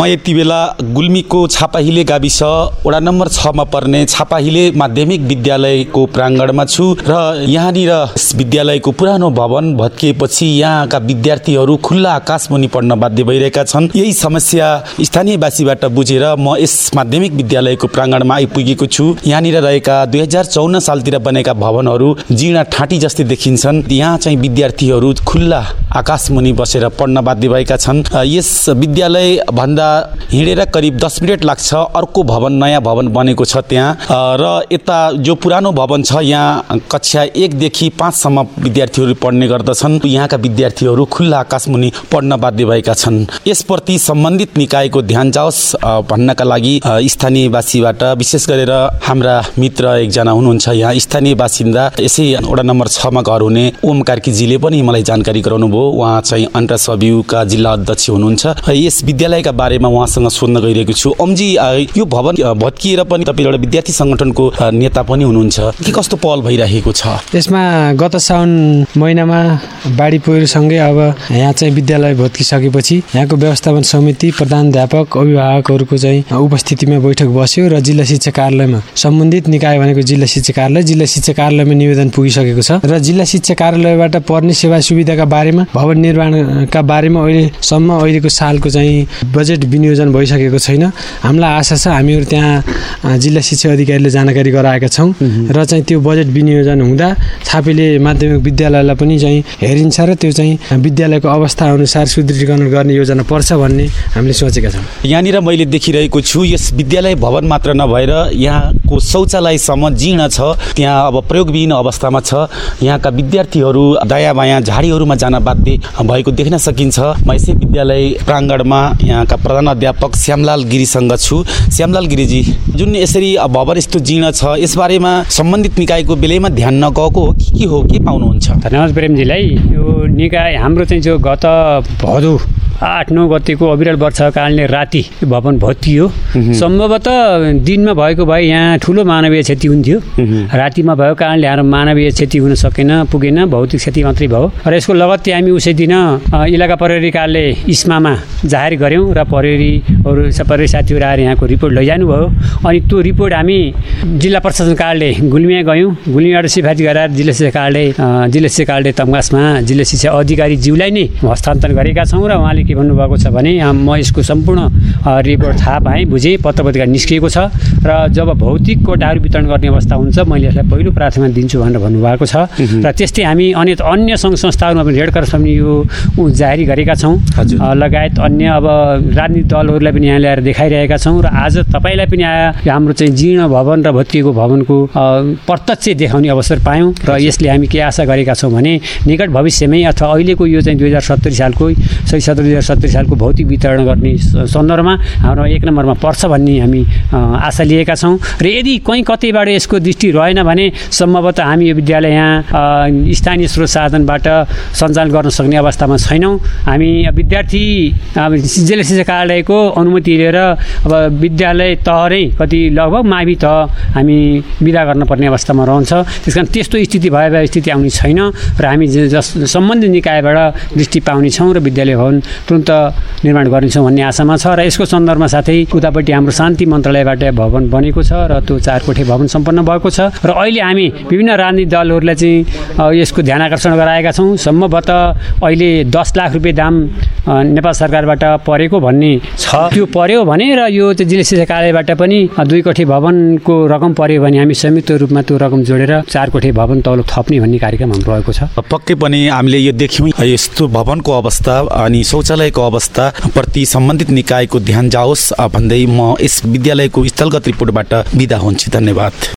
म यति बेला गुल्मीको छापाहिले गाविस वडा नम्बर छमा पर्ने छापाहिले माध्यमिक विद्यालयको प्राङ्गणमा छु र यहाँनिर विद्यालयको पुरानो भवन भत्किएपछि यहाँका विद्यार्थीहरू खुल्ला आकाशमुनि पढ्न बाध्य भइरहेका छन्। यही समस्या स्थानीयवासीबाट बुझेर म यस माध्यमिक विद्यालयको प्राङ्गणमा आइपुगेको छु। यहाँनिर रहेका दुई हजार चौन्न सालतिर बनेका भवनहरू जीर्ण ठाँटी जस्तै देखिन्छन्। यहाँ चाहिँ विद्यार्थीहरू खुल्ला आकाशमुनि बसेर पढ्न बाध्य भएका छन्। यस विद्यालय भन्दा हिँडेर करिब दस मिनट लाग्छ अर्को भवन नयाँ भवन बनेको छ त्यहाँ। र यता जो पुरानो भवन छ यहाँ कक्षा एकदेखि पाँचसम्म विद्यार्थीहरू पढ्ने गर्दछन्। यहाँका विद्यार्थीहरू खुल्ला आकाशमुनि पढ्न बाध्य भएका छन्। यसप्रति सम्बन्धित निकायको ध्यान जाओस् भन्नका लागि स्थानीयवासीबाट विशेष गरेर हाम्रा मित्र एकजना हुनुहुन्छ। यहाँ स्थानीय बासिन्दा यसै वडा नम्बर छमा घर हुने ओम कार्कीजीले पनि मलाई जानकारी गराउनु भयो उहाँ चाहिँ अन्टर सब्युका जिल्ला अध्यक्ष हुनुहुन्छ। यस विद्यालयका बारेमा उहाँसँग सोध्न गइरहेको छु। ओमजी यो भवन भत्किएर पनि तपाईँ एउटा विद्यार्थी सङ्गठनको नेता पनि हुनुहुन्छ। के कस्तो पहल भइरहेको छ? यसमा गत साउन महिनामा बाढी पहिरोसँगै अब यहाँ चाहिँ विद्यालय भत्किसकेपछि यहाँको व्यवस्थापन समिति प्रधानध्यापक अभिभावकहरूको चाहिँ उपस्थितिमा बैठक बस्यो र जिल्ला शिक्षा कार्यालयमा सम्बन्धित निकाय भनेको जिल्ला शिक्षा कार्यालय जिल्ला शिक्षा कार्यालयमा निवेदन पुगिसकेको छ र जिल्ला शिक्षा कार्यालयबाट पर्ने सेवा सुविधाका बारेमा भवन निर्माणका बारेमा अहिलेसम्म अहिलेको सालको चाहिँ बजेट विनियोजन भइसकेको छैन। हामीलाई आशा छ हामीहरू त्यहाँ जिल्ला शिक्षा अधिकारीले जानकारी गराएका छौँ र चाहिँ त्यो बजेट विनियोजन हुँदा छापेले माध्यमिक विद्यालयलाई पनि चाहिँ हेरिन्छ र त्यो चाहिँ विद्यालयको अवस्था अनुसार सुदृढीकरण गर्ने योजना पर्छ भन्ने हामीले सोचेका छौँ। यहाँनिर मैले देखिरहेको छु यस विद्यालय भवन मात्र नभएर यहाँको शौचालयसम्म जीर्ण छ त्यहाँ अब प्रयोगविहीन अवस्थामा छ। यहाँका विद्यार्थीहरू दायाँ बायाँ झाडीहरूमा जान बाध्य भएको देख्न सकिन्छ। म यसै विद्यालय प्राङ्गणमा यहाँका प्रधान अध्यापक श्यामलाल गिरीसँग छु। श्यामलाल गिरीजी जुन यसरी भवन यस्तो जीर्ण छ यसबारेमा सम्बन्धित निकायको बेलैमा ध्यान नगएको हो के के हो के पाउनुहुन्छ? धन्यवाद प्रेमजीलाई। यो निकाय हाम्रो चाहिँ जो गत भदौ आठ नौ गतिको अविरल वर्षाकालले राति भवन भत्कियो। सम्भवतः दिनमा भएको भए यहाँ ठुलो मानवीय क्षति हुन्थ्यो। रातिमा भएको कारणले हाम्रो मानवीय क्षति हुन सकेन पुगेन भौतिक क्षति मात्रै भयो। र यसको लगत्तै हामी उसै दिन इलाका प्रहरी कार्यालय इस्मामा जाहेर गऱ्यौँ र प्रहरीहरू प्रहरी साथीहरू आएर यहाँको रिपोर्ट लैजानु भयो अनि त्यो रिपोर्ट हामी जिल्ला प्रशासन कार्यालय गुल्मिया गयौँ। गुल्मियाबाट सिफारिस गराएर जिल्ला शिक्षा कार्यालय जिल्ला शिक्षा कार्यालय तमगासमा जिल्ला शिक्षा अधिकारीज्यूलाई नै हस्तान्तरण गरेका छौँ र उहाँले के भन्नुभएको छ भने म यसको सम्पूर्ण रिपोर्ट थाहा पाएँ बुझेँ पत्र पत्रिका निस्किएको छ र जब भौतिक कोटाहरू वितरण गर्ने अवस्था हुन्छ मैले यसलाई पहिलो प्राथमिकता दिन्छु भनेर भन्नुभएको छ। र त्यस्तै हामी अन्य अन्य सङ्घ संस्थाहरूमा पनि रेड क्रस पनि यो जारी गरेका छौँ। लगायत अन्य अब राजनीतिक दलहरूलाई पनि यहाँ ल्याएर देखाइरहेका छौँ र आज तपाईँलाई पनि आयो हाम्रो चाहिँ जीर्ण भवन र भत्किएको भवनको प्रत्यक्ष देखाउने अवसर पायौँ र यसले हामी के आशा गरेका छौँ भने निकट भविष्यमै अथवा अहिलेको यो चाहिँ दुई हजार सत्तरी सालको सही सत्र दुई हजार सत्तरी सालको भौतिक वितरण गर्ने सन्दर्भमा हाम्रो एक नम्बरमा पर्छ भन्ने हामी आशा लिएका छौँ। र यदि कहीँ कतैबाट यसको दृष्टि रहेन भने सम्भवतः हामी यो विद्यालय यहाँ स्थानीय स्रोत साधनबाट सञ्चालन गर्न सक्ने अवस्थामा छैनौँ। हामी विद्यार्थी जिल्ला शिक्षा कार्यालयको अनुमति लिएर अब विद्यालय तहरै कति लगभग मावि तह हामी विदा गर्नुपर्ने अवस्थामा रहन्छ। त्यस कारण त्यस्तो स्थिति भए स्थिति आउने छैन। र हामी जस सम्बन्धित निकायबाट दृष्टि पाउनेछौँ र विद्यालय भवन तुरन्त निर्माण गर्नेछौँ भन्ने आशामा छ र यसको सन्दर्भमा साथै उतापट्टि हाम्रो शान्ति मन्त्रालयबाट भवन बनेको छ र त्यो चार कोठे भवन सम्पन्न भएको छ र अहिले हामी विभिन्न राजनीतिक दलहरूलाई चाहिँ यसको ध्यान आकर्षण गराएका छौँ। सम्भवतः अहिले दस लाख रुपियाँ दाम नेपाल सरकारबाट परेको भन्ने छ। त्यो पर्यो भने र यो चाहिँ जिल्ला शिक्षा कार्यालयबाट पनि दुई कोठे भवनको रकम पर्यो भने हामी संयुक्त रूपमा त्यो रकम जोडेर चार कोठे भवन तौलो थप्ने भन्ने कार्यक्रम हाम्रो रहेको छ। पक्कै पनि हामीले यो देख्यौँ। यस्तो भवनको अवस्था अनि शौचालयको अवस्था प्रति सम्बन्धित निकायको ध्यान जाओस् भन्दै म यस विद्यालयको स्थलगत रिपोर्टबाट बिदा हुन्छु। धन्यवाद।